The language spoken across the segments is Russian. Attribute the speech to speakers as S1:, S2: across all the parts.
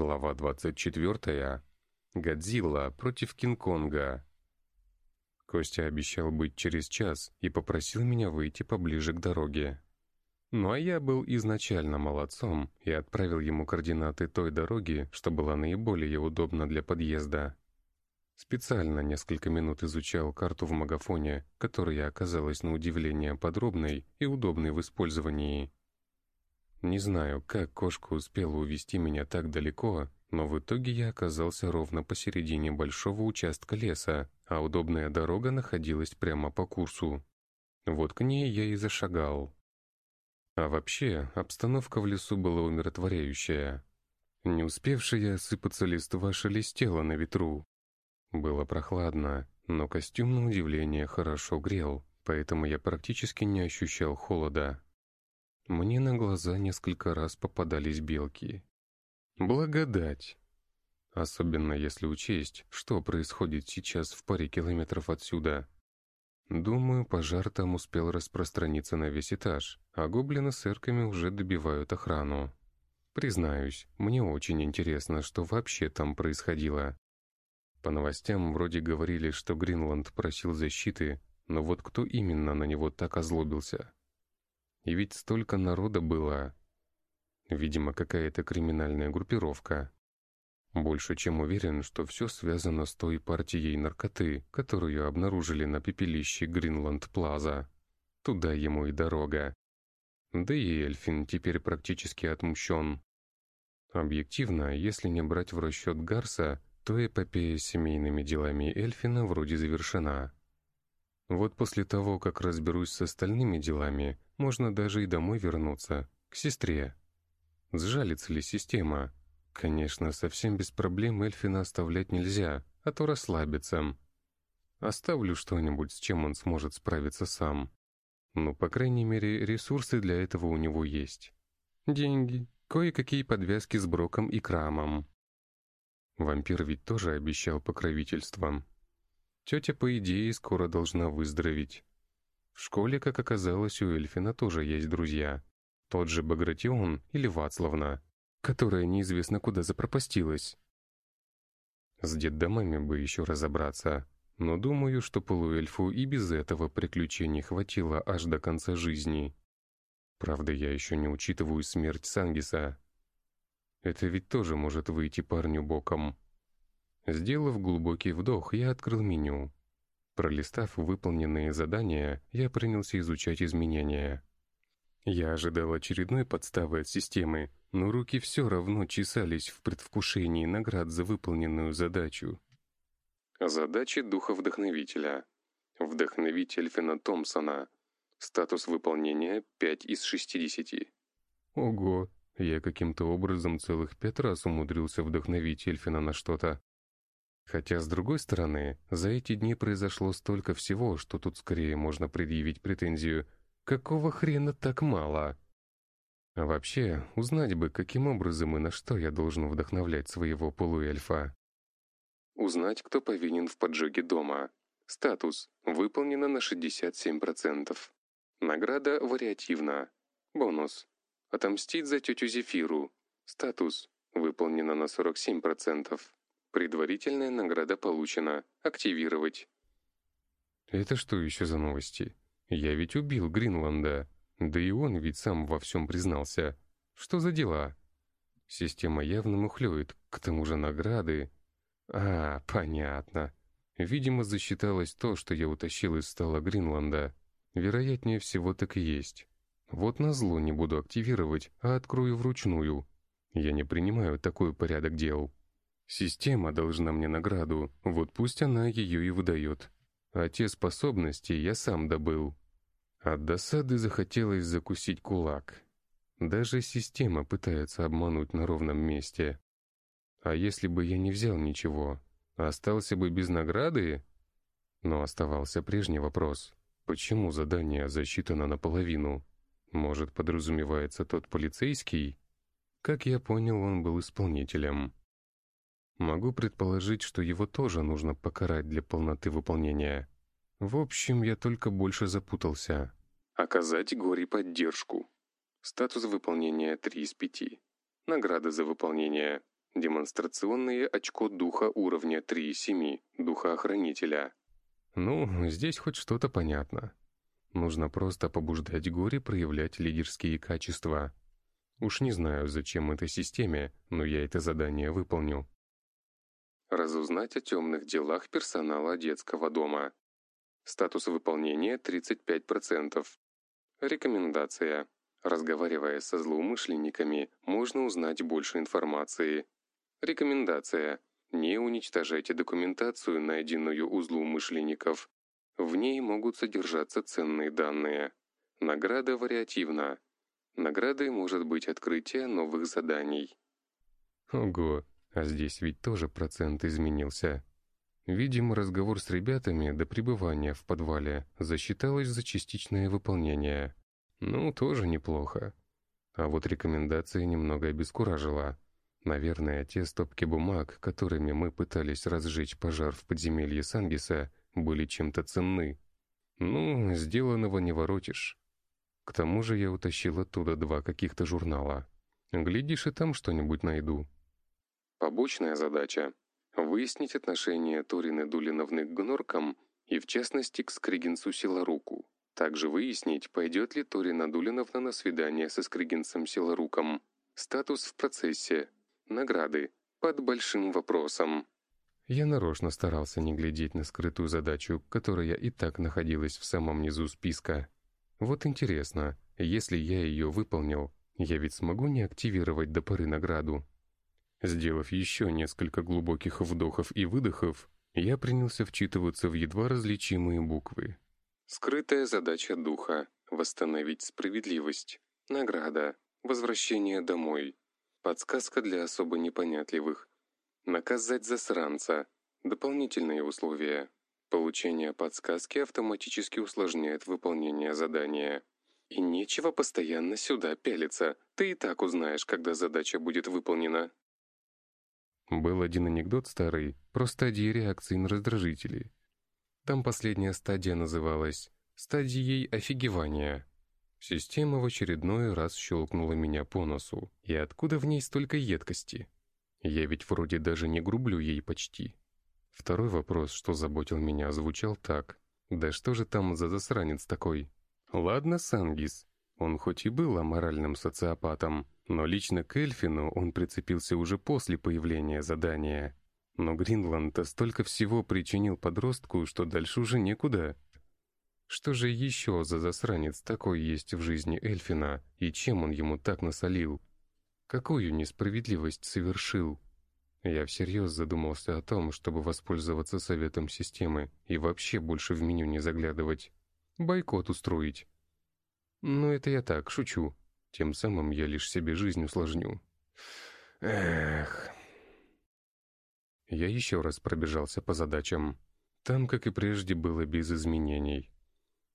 S1: Глава 24. Годзилла против Кинг-Конга. Костя обещал быть через час и попросил меня выйти поближе к дороге. Ну а я был изначально молодцом и отправил ему координаты той дороги, что была наиболее удобна для подъезда. Специально несколько минут изучал карту в магафоне, которая оказалась на удивление подробной и удобной в использовании. Не знаю, как кошка успела увести меня так далеко, но в итоге я оказался ровно посередине большого участка леса, а удобная дорога находилась прямо по курсу. Вот к ней я и зашагал. А вообще, обстановка в лесу была умиротворяющая. Не успевшая осыпаться листва шелестела на ветру. Было прохладно, но костюм, на удивление, хорошо грел, поэтому я практически не ощущал холода. Мне на глаза несколько раз попадались белки. Благодать! Особенно если учесть, что происходит сейчас в паре километров отсюда. Думаю, пожар там успел распространиться на весь этаж, а гоблины с эрками уже добивают охрану. Признаюсь, мне очень интересно, что вообще там происходило. По новостям вроде говорили, что Гринланд просил защиты, но вот кто именно на него так озлобился? И ведь столько народа было. Видимо, какая-то криминальная группировка. Больше чем уверен, что все связано с той партией наркоты, которую обнаружили на пепелище Гринланд-Плаза. Туда ему и дорога. Да и Эльфин теперь практически отмущен. Объективно, если не брать в расчет Гарса, то эпопея с семейными делами Эльфина вроде завершена. Вот после того, как разберусь с остальными делами, можно даже и домой вернуться, к сестре. Сжалится ли система? Конечно, совсем без проблем Эльфина оставлять нельзя, а то расслабится. Оставлю что-нибудь, с чем он сможет справиться сам. Ну, по крайней мере, ресурсы для этого у него есть. Деньги, кое-какие подвязки с Броком и Крамом. Вампир ведь тоже обещал покровительством. Тетя, по идее, скоро должна выздороветь. В школе, как оказалось, у Эльфина тоже есть друзья. Тот же Багратион или Вацлавна, которая неизвестно куда запропастилась. С детдомами бы еще разобраться, но думаю, что полуэльфу и без этого приключений хватило аж до конца жизни. Правда, я еще не учитываю смерть Сангиса. Это ведь тоже может выйти парню боком. Сделав глубокий вдох, я открыл меню. Пролистав выполненные задания, я принялся изучать изменения. Я ожидал очередной подставы от системы, но руки все равно чесались в предвкушении наград за выполненную задачу. Задачи Духа Вдохновителя. Вдохновитель Фена Томпсона. Статус выполнения 5 из 60. Ого, я каким-то образом целых пять раз умудрился вдохновить Эльфина на что-то. Хотя, с другой стороны, за эти дни произошло столько всего, что тут скорее можно предъявить претензию «Какого хрена так мало?» А вообще, узнать бы, каким образом и на что я должен вдохновлять своего полуэльфа. Узнать, кто повинен в поджоге дома. Статус. Выполнено на 67%. Награда вариативна. Бонус. Отомстить за тетю Зефиру. Статус. Выполнено на 47%. Предварительная награда получена. Активировать. Это что еще за новости? Я ведь убил Гринланда. Да и он ведь сам во всем признался. Что за дела? Система явно мухлюет. К тому же награды... А, понятно. Видимо, засчиталось то, что я утащил из стола Гринланда. Вероятнее всего так и есть. Вот назло не буду активировать, а открою вручную. Я не принимаю такой порядок дел. Система должна мне награду, вот пусть она ее и выдает. А те способности я сам добыл. От досады захотелось закусить кулак. Даже система пытается обмануть на ровном месте. А если бы я не взял ничего, остался бы без награды? Но оставался прежний вопрос. Почему задание засчитано наполовину? Может, подразумевается тот полицейский? Как я понял, он был исполнителем. Могу предположить, что его тоже нужно покарать для полноты выполнения. В общем, я только больше запутался. Оказать горе поддержку. Статус выполнения 3 из 5. Награда за выполнение. Демонстрационное очко духа уровня 3,7, духоохранителя. Ну, здесь хоть что-то понятно. Нужно просто побуждать горе проявлять лидерские качества. Уж не знаю, зачем это системе, но я это задание выполню. Разузнать о темных делах персонала детского дома. Статус выполнения 35%. Рекомендация. Разговаривая со злоумышленниками, можно узнать больше информации. Рекомендация. Не уничтожайте документацию, найденную у злоумышленников. В ней могут содержаться ценные данные. Награда вариативна. Наградой может быть открытие новых заданий. Ого, а здесь ведь тоже процент изменился. Видимо, разговор с ребятами до пребывания в подвале засчиталось за частичное выполнение. Ну, тоже неплохо. А вот рекомендация немного обескуражила. Наверное, те стопки бумаг, которыми мы пытались разжечь пожар в подземелье Сангиса, были чем-то ценны. Ну, сделанного не воротишь. К тому же я утащил оттуда два каких-то журнала. Глядишь, и там что-нибудь найду. Побочная задача — выяснить отношение Торины Дулиновны к Гноркам и, в частности, к Скригинцу Силаруку. Также выяснить, пойдет ли Торина Дулиновна на свидание со Скригинцем Силаруком. Статус в процессе, Награды. Под большим вопросом. Я нарочно старался не глядеть на скрытую задачу, которая и так находилась в самом низу списка. Вот интересно, если я ее выполнил, я ведь смогу не активировать до поры награду. Сделав еще несколько глубоких вдохов и выдохов, я принялся вчитываться в едва различимые буквы. Скрытая задача духа — восстановить справедливость. Награда — возвращение домой. Подсказка для особо непонятливых. Наказать засранца. Дополнительные условия. Получение подсказки автоматически усложняет выполнение задания. И нечего постоянно сюда пялиться. Ты и так узнаешь, когда задача будет выполнена. Был один анекдот старый про стадии реакции на раздражители. Там последняя стадия называлась «стадией офигевания». Система в очередной раз щелкнула меня по носу. И откуда в ней столько едкости? Я ведь вроде даже не грублю ей почти. Второй вопрос, что заботил меня, звучал так. «Да что же там за засранец такой?» Ладно, Сангис. Он хоть и был аморальным социопатом, но лично к Эльфину он прицепился уже после появления задания. Но Гринланд-то столько всего причинил подростку, что дальше уже некуда. Что же еще за засранец такой есть в жизни Эльфина, и чем он ему так насолил? Какую несправедливость совершил? Я всерьез задумался о том, чтобы воспользоваться советом системы и вообще больше в меню не заглядывать. Бойкот устроить. Но это я так, шучу. Тем самым я лишь себе жизнь усложню. Эх... Я еще раз пробежался по задачам. Там, как и прежде, было без изменений.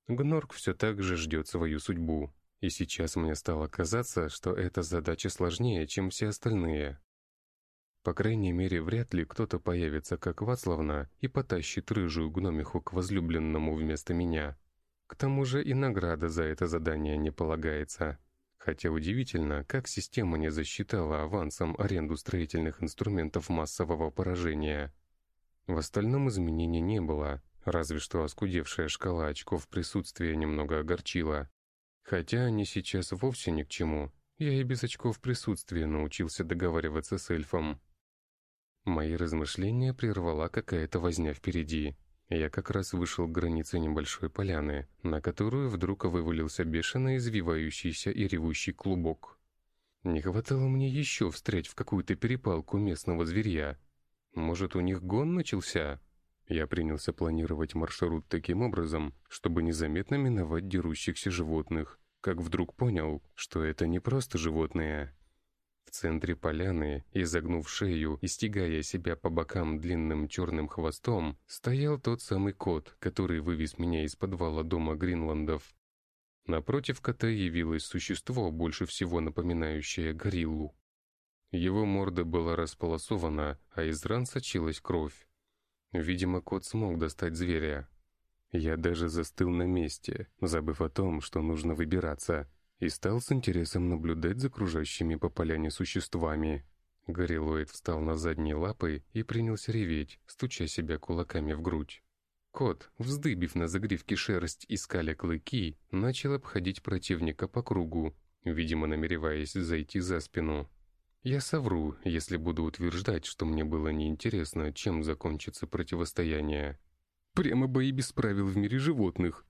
S1: Гнорк все так же ждет свою судьбу. И сейчас мне стало казаться, что эта задача сложнее, чем все остальные. По крайней мере, вряд ли кто-то появится, как Вацлавна, и потащит рыжую гномиху к возлюбленному вместо меня. К тому же и награда за это задание не полагается. Хотя удивительно, как система не засчитала авансом аренду строительных инструментов массового поражения. В остальном изменений не было, Разве что оскудевшая шкала очков присутствия немного огорчила. Хотя они сейчас вовсе ни к чему. Я и без очков присутствия научился договариваться с эльфом. Мои размышления прервала какая-то возня впереди. Я как раз вышел к границе небольшой поляны, на которую вдруг вывалился бешено извивающийся и ревущий клубок. Не хватало мне еще встрять в какую-то перепалку местного зверя. Может, у них гон начался? Я принялся планировать маршрут таким образом, чтобы незаметно миновать дерущихся животных, как вдруг понял, что это не просто животные. В центре поляны, изогнув шею и стягая себя по бокам длинным черным хвостом, стоял тот самый кот, который вывез меня из подвала дома Гринландов. Напротив кота явилось существо, больше всего напоминающее гориллу. Его морда была располосована, а из ран сочилась кровь. Видимо, кот смог достать зверя. Я даже застыл на месте, забыв о том, что нужно выбираться, и стал с интересом наблюдать за кружащими по поляне существами. Горилоид встал на задние лапы и принялся реветь, стуча себя кулаками в грудь. Кот, вздыбив на загривке шерсть и скаля клыки, начал обходить противника по кругу, видимо, намереваясь зайти за спину. Я совру, если буду утверждать, что мне было неинтересно, чем закончится противостояние. Прямо бои без правил в мире животных.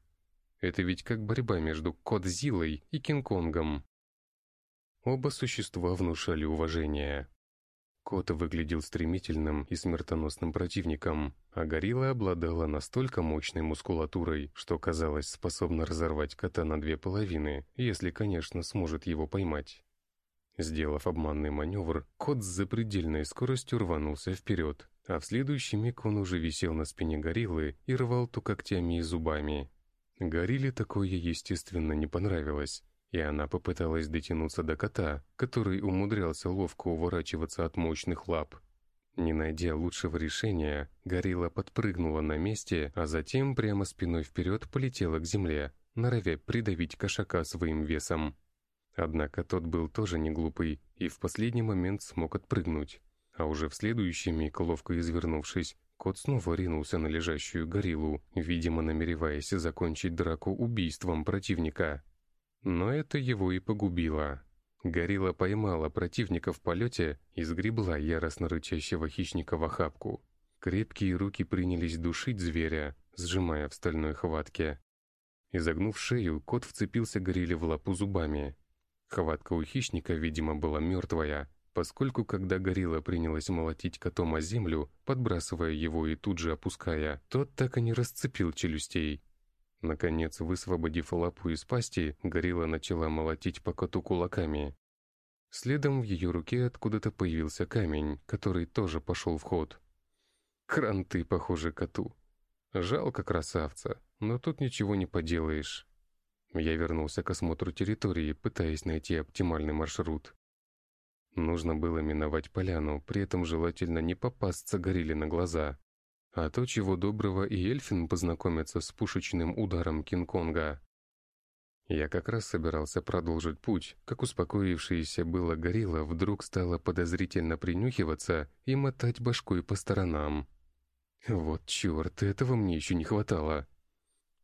S1: Это ведь как борьба между Кодзилой и Кинг-Конгом. Оба существа внушали уважение. Кот выглядел стремительным и смертоносным противником, а горилла обладала настолько мощной мускулатурой, что казалось способна разорвать кота на две половины, если, конечно, сможет его поймать. Сделав обманный маневр, кот с запредельной скоростью рванулся вперед, а в следующий миг он уже висел на спине гориллы и рвал то когтями и зубами. Горилле такое, естественно, не понравилось, и она попыталась дотянуться до кота, который умудрялся ловко уворачиваться от мощных лап. Не найдя лучшего решения, горилла подпрыгнула на месте, а затем прямо спиной вперед полетела к земле, норовя придавить кошака своим весом. Однако тот был тоже не глупый и в последний момент смог отпрыгнуть. А уже в следующий миг, ловко извернувшись, кот снова ринулся на лежащую гориллу, видимо намереваясь закончить драку убийством противника. Но это его и погубило. Горилла поймала противника в полете и сгребла яростно рычащего хищника в охапку. Крепкие руки принялись душить зверя, сжимая в стальной хватке. Изогнув шею, кот вцепился горилле в лапу зубами. Хватка у хищника, видимо, была мертвая, поскольку когда горилла принялась молотить котом о землю, подбрасывая его и тут же опуская, тот так и не расцепил челюстей. Наконец, высвободив лапу из пасти, горилла начала молотить по коту кулаками. Следом в ее руке откуда-то появился камень, который тоже пошел в ход. Кранты, похоже, коту. Жалко красавца, но тут ничего не поделаешь. Я вернулся к осмотру территории, пытаясь найти оптимальный маршрут. Нужно было миновать поляну, при этом желательно не попасться горилле на глаза. А то, чего доброго, и Эльфин познакомится с пушечным ударом Кинг-Конга. Я как раз собирался продолжить путь, как успокоившаяся было горилла вдруг стала подозрительно принюхиваться и мотать башкой по сторонам. Вот черт, этого мне еще не хватало.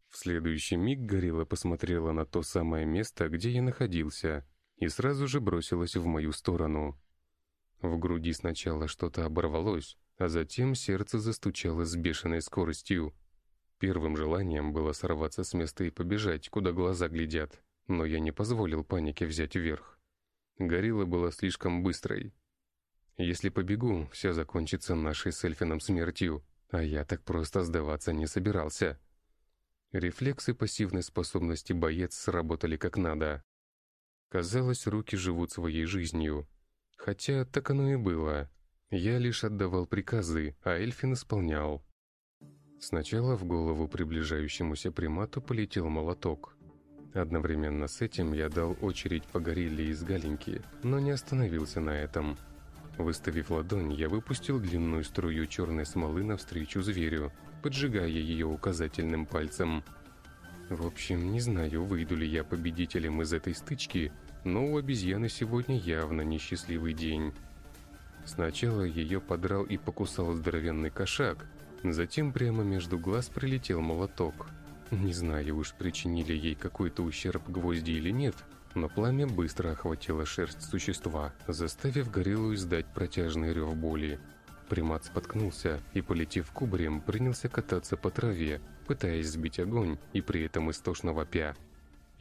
S1: В следующий миг горилла посмотрела на то самое место, где я находился, и сразу же бросилась в мою сторону. В груди сначала что-то оборвалось, а затем сердце застучало с бешеной скоростью. Первым желанием было сорваться с места и побежать, куда глаза глядят, но я не позволил панике взять верх. Горилла была слишком быстрой. Если побегу, все закончится нашей с Эльфином смертью, а я так просто сдаваться не собирался. Рефлексы пассивной способности боец сработали как надо. Казалось, руки живут своей жизнью. Хотя так оно и было. Я лишь отдавал приказы, а Эльфин исполнял. Сначала в голову приближающемуся примату полетел молоток. Одновременно с этим я дал очередь по горилле из галеньки, но не остановился на этом. Выставив ладонь, я выпустил длинную струю черной смолы навстречу зверю, поджигая ее указательным пальцем. В общем, не знаю, выйду ли я победителем из этой стычки, но у обезьяны сегодня явно несчастливый день. Сначала ее подрал и покусал здоровенный кошак, затем прямо между глаз прилетел молоток. Не знаю уж, причинили ей какой-то ущерб гвозди или нет, но пламя быстро охватило шерсть существа, заставив гориллу издать протяжный рев боли. Примат споткнулся и, полетев кубарем, принялся кататься по траве, пытаясь сбить огонь и при этом истошно вопя.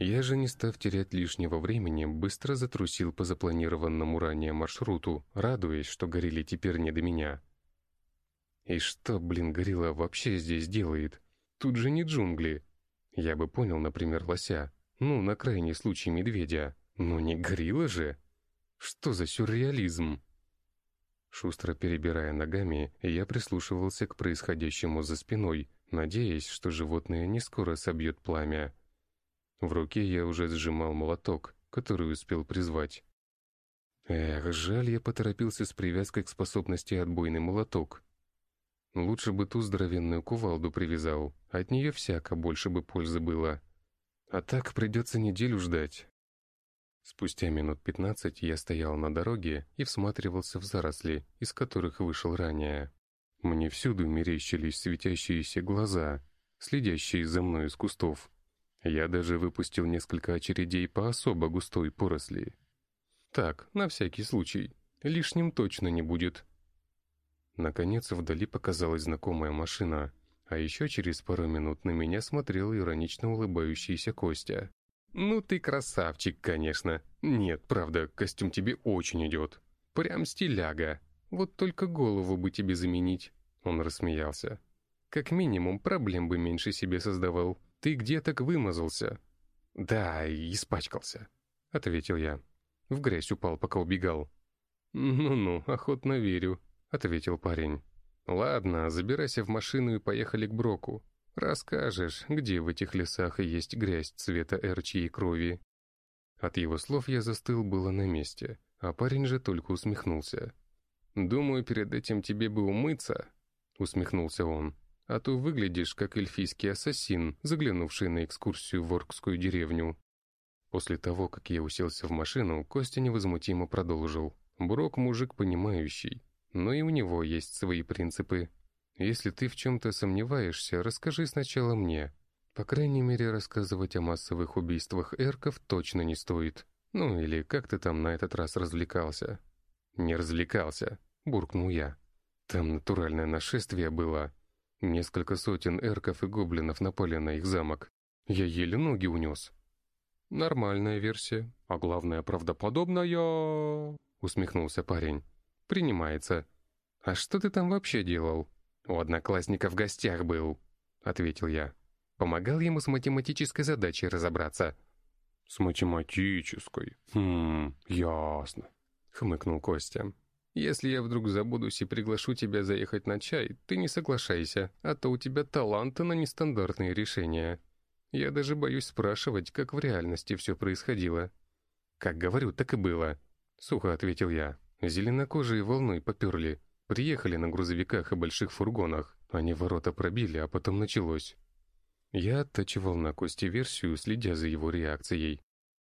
S1: Я же, не став терять лишнего времени, быстро затрусил по запланированному ранее маршруту, радуясь, что горели теперь не до меня. И что, блин, горилла вообще здесь делает? Тут же не джунгли. Я бы понял, например, лося. Ну, на крайний случай медведя. Но не горилла же. Что за сюрреализм? Шустро перебирая ногами, я прислушивался к происходящему за спиной, надеясь, что животное не скоро собьет пламя. В руке я уже сжимал молоток, который успел призвать. Эх, жаль, я поторопился с привязкой к способности отбойный молоток. Лучше бы ту здоровенную кувалду привязал, от нее всяко больше бы пользы было. А так придется неделю ждать. Спустя минут пятнадцать я стоял на дороге и всматривался в заросли, из которых вышел ранее. Мне всюду мерещились светящиеся глаза, следящие за мной из кустов. Я даже выпустил несколько очередей по особо густой поросли. Так, на всякий случай. Лишним точно не будет. Наконец вдали показалась знакомая машина, а еще через пару минут на меня смотрел иронично улыбающийся Костя. «Ну ты красавчик, конечно. Нет, правда, костюм тебе очень идет. Прям стиляга. Вот только голову бы тебе заменить». Он рассмеялся. «Как минимум, проблем бы меньше себе создавал. Ты где так вымазался?» «Да, испачкался», — ответил я. В грязь упал, пока убегал. «Ну-ну, охотно верю», — ответил парень. «Ладно, забирайся в машину и поехали к Броку. Расскажешь, где в этих лесах есть грязь цвета эрчьей крови. От его слов я застыл было на месте, а парень же только усмехнулся. «Думаю, перед этим тебе бы умыться», — усмехнулся он. «А то выглядишь, как эльфийский ассасин, заглянувший на экскурсию в Оркскую деревню». После того, как я уселся в машину, Костя невозмутимо продолжил. «Брок мужик понимающий, но и у него есть свои принципы. Если ты в чем-то сомневаешься, расскажи сначала мне. По крайней мере, рассказывать о массовых убийствах эрков точно не стоит. Ну или как ты там на этот раз развлекался?» «Не развлекался», — буркнул я. «Там натуральное нашествие было. Несколько сотен эрков и гоблинов напали на их замок. Я еле ноги унес». «Нормальная версия, а главное, правдоподобная...» — усмехнулся парень. «Принимается. А что ты там вообще делал?» «У одноклассника в гостях был», — ответил я. Помогал ему с математической задачей разобраться. «С математической? Хм, ясно», — хмыкнул Костя. «Если я вдруг забудусь и приглашу тебя заехать на чай, ты не соглашайся, а то у тебя таланты на нестандартные решения. Я даже боюсь спрашивать, как в реальности все происходило». «Как говорю, так и было», — сухо ответил я. Зеленокожие волной поперли. Приехали на грузовиках и больших фургонах. Они ворота пробили, а потом началось. Я оттачивал на Кости версию, следя за его реакцией.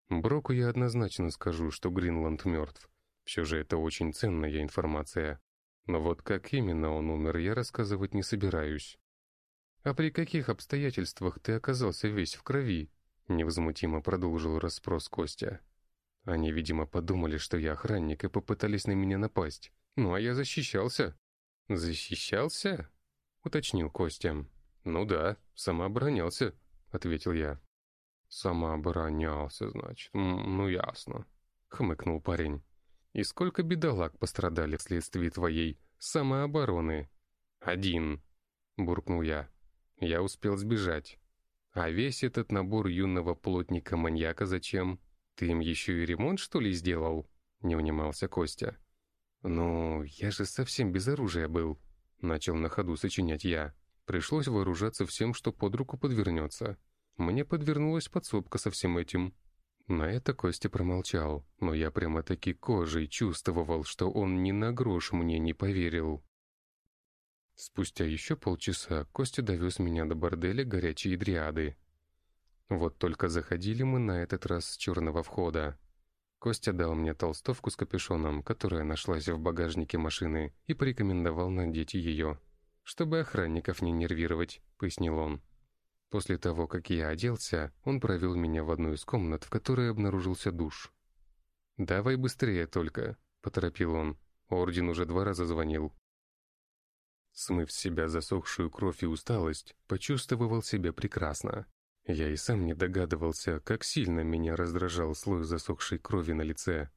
S1: Броку я однозначно скажу, что Гринланд мертв. Все же это очень ценная информация. Но вот как именно он умер, я рассказывать не собираюсь. «А при каких обстоятельствах ты оказался весь в крови?» Невозмутимо продолжил расспрос Костя. Они, видимо, подумали, что я охранник, и попытались на меня напасть. «Ну, а я защищался». «Защищался?» — уточнил Костя. «Ну да, самооборонялся», — ответил я. «Самооборонялся, значит. Ну, ясно», — хмыкнул парень. «И сколько бедолаг пострадали вследствие твоей самообороны?» «Один», — буркнул я. «Я успел сбежать. А весь этот набор юного плотника-маньяка зачем? Ты им еще и ремонт, что ли, сделал?» — не унимался Костя. «Ну, я же совсем без оружия был», — начал на ходу сочинять я. Пришлось вооружаться всем, что под руку подвернется. Мне подвернулась подсобка со всем этим. На это Костя промолчал, но я прямо-таки кожей чувствовал, что он ни на грош мне не поверил. Спустя еще полчаса Костя довез меня до борделя горячей дриады. Вот только заходили мы на этот раз с черного входа. Костя дал мне толстовку с капюшоном, которая нашлась в багажнике машины, и порекомендовал надеть ее. «Чтобы охранников не нервировать», — пояснил он. После того, как я оделся, он провел меня в одну из комнат, в которой обнаружился душ. «Давай быстрее только», — поторопил он. Орден уже два раза звонил. Смыв с себя засохшую кровь и усталость, почувствовал себя прекрасно. Я и сам не догадывался, как сильно меня раздражал слой засохшей крови на лице.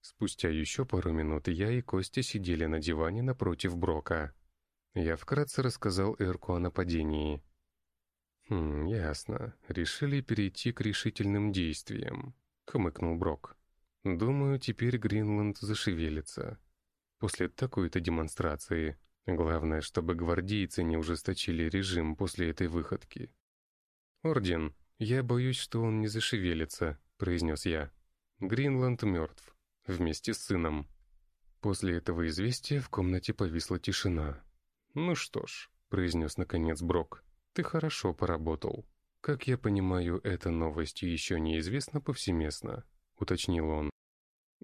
S1: Спустя еще пару минут я и Костя сидели на диване напротив Брока. Я вкратце рассказал Эрку о нападении. «Хм, ясно. Решили перейти к решительным действиям», — хмыкнул Брок. «Думаю, теперь Гринланд зашевелится. После такой-то демонстрации. Главное, чтобы гвардейцы не ужесточили режим после этой выходки. «Орден, я боюсь, что он не зашевелится», — произнес я. «Гринланд мертв. Вместе с сыном». После этого известия в комнате повисла тишина. «Ну что ж», — произнес наконец Брок, — «ты хорошо поработал. Как я понимаю, эта новость еще неизвестна повсеместно. уточнил он.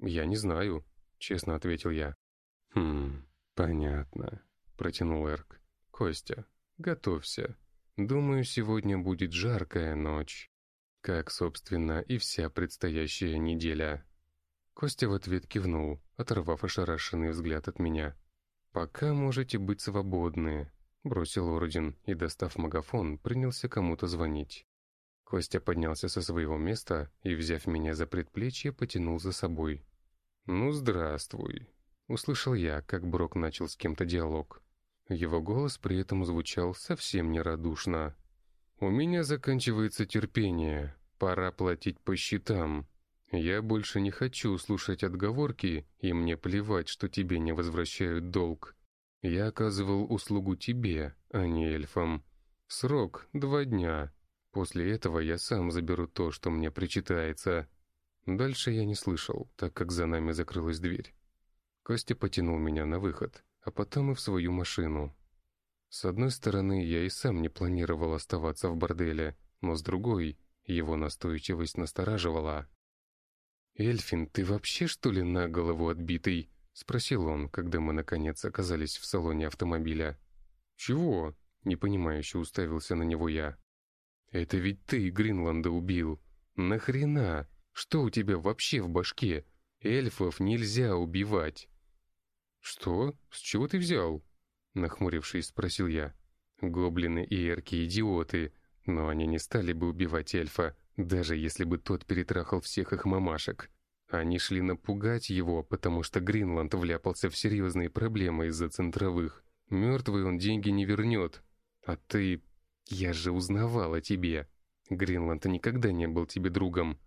S1: «Я не знаю», — честно ответил я. «Хм, понятно», — протянул Эрк. «Костя, готовься. Думаю, сегодня будет жаркая ночь. Как, собственно, и вся предстоящая неделя». Костя в ответ кивнул, оторвав ошарашенный взгляд от меня. «Пока можете быть свободны», — бросил Орден и, достав магафон, принялся кому-то звонить. Костя поднялся со своего места и, взяв меня за предплечье, потянул за собой. «Ну, здравствуй», — услышал я, как Брок начал с кем-то диалог. Его голос при этом звучал совсем нерадушно. «У меня заканчивается терпение. Пора платить по счетам. Я больше не хочу слушать отговорки, и мне плевать, что тебе не возвращают долг. Я оказывал услугу тебе, а не эльфам. Срок — два дня. После этого я сам заберу то, что мне причитается». Дальше я не слышал, так как за нами закрылась дверь. Костя потянул меня на выход, а потом и в свою машину. С одной стороны, я и сам не планировал оставаться в борделе, но с другой, его настойчивость настораживала. «Эльфин, ты вообще, что ли, на голову отбитый?» — спросил он, когда мы, наконец, оказались в салоне автомобиля. «Чего?» — непонимающе уставился на него я. «Это ведь ты Гринланда убил. Нахрена? Что у тебя вообще в башке? Эльфов нельзя убивать!» «Что? С чего ты взял?» Нахмурившись, спросил я. «Гоблины и эрки идиоты, но они не стали бы убивать эльфа, даже если бы тот перетрахал всех их мамашек. Они шли напугать его, потому что Гринланд вляпался в серьезные проблемы из-за центровых. Мертвый он деньги не вернет. А ты... Я же узнавал о тебе. Гринланд никогда не был тебе другом.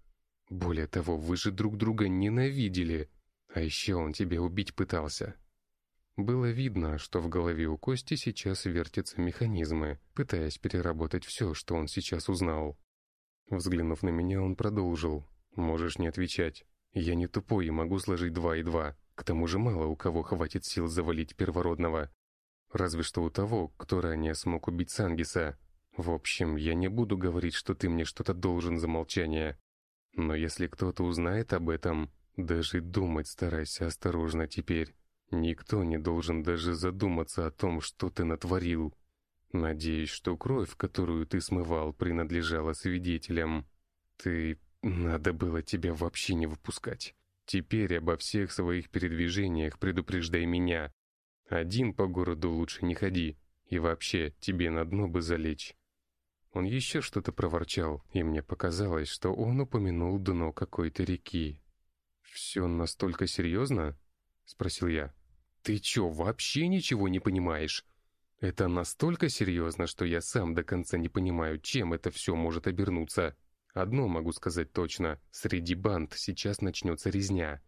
S1: Более того, вы же друг друга ненавидели. А еще он тебя убить пытался. Было видно, что в голове у Кости сейчас вертятся механизмы, пытаясь переработать все, что он сейчас узнал. Взглянув на меня, он продолжил. «Можешь не отвечать. Я не тупой и могу сложить два и два. К тому же мало у кого хватит сил завалить первородного. Разве что у того, кто ранее смог убить Сангиса. В общем, я не буду говорить, что ты мне что-то должен за молчание. Но если кто-то узнает об этом, даже думать старайся осторожно теперь. Никто не должен даже задуматься о том, что ты натворил. Надеюсь, что кровь, которую ты смывал, принадлежала свидетелям. Ты... Надо было тебя вообще не выпускать. Теперь обо всех своих передвижениях предупреждай меня. Один по городу лучше не ходи. И вообще, тебе на дно бы залечь. Он еще что-то проворчал, и мне показалось, что он упомянул дно какой-то реки. «Все настолько серьезно?» — спросил я. «Ты чё, вообще ничего не понимаешь? Это настолько серьезно, что я сам до конца не понимаю, чем это все может обернуться. Одно могу сказать точно, среди банд сейчас начнется резня.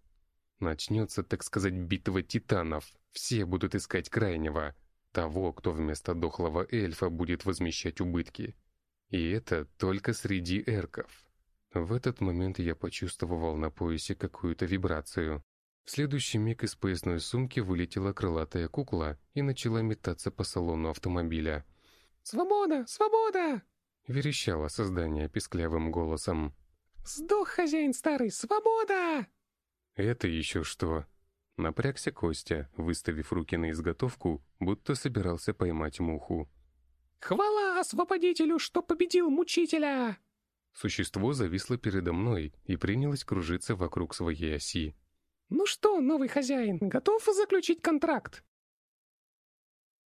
S1: Начнется, так сказать, битва титанов. Все будут искать крайнего. Того, кто вместо дохлого эльфа будет возмещать убытки. И это только среди эрков. В этот момент я почувствовал на поясе какую-то вибрацию. В следующий миг из поясной сумки вылетела крылатая кукла и начала метаться по салону автомобиля.
S2: «Свобода! Свобода!»
S1: — верещало создание писклявым голосом.
S2: «Сдох, хозяин старый! Свобода!»
S1: «Это еще что?» Напрягся Костя, выставив руки на изготовку, будто собирался поймать муху.
S2: «Хвала освободителю, что победил мучителя!»
S1: Существо зависло передо мной и принялось кружиться вокруг своей оси.
S2: «Ну что, новый хозяин, готов заключить контракт?»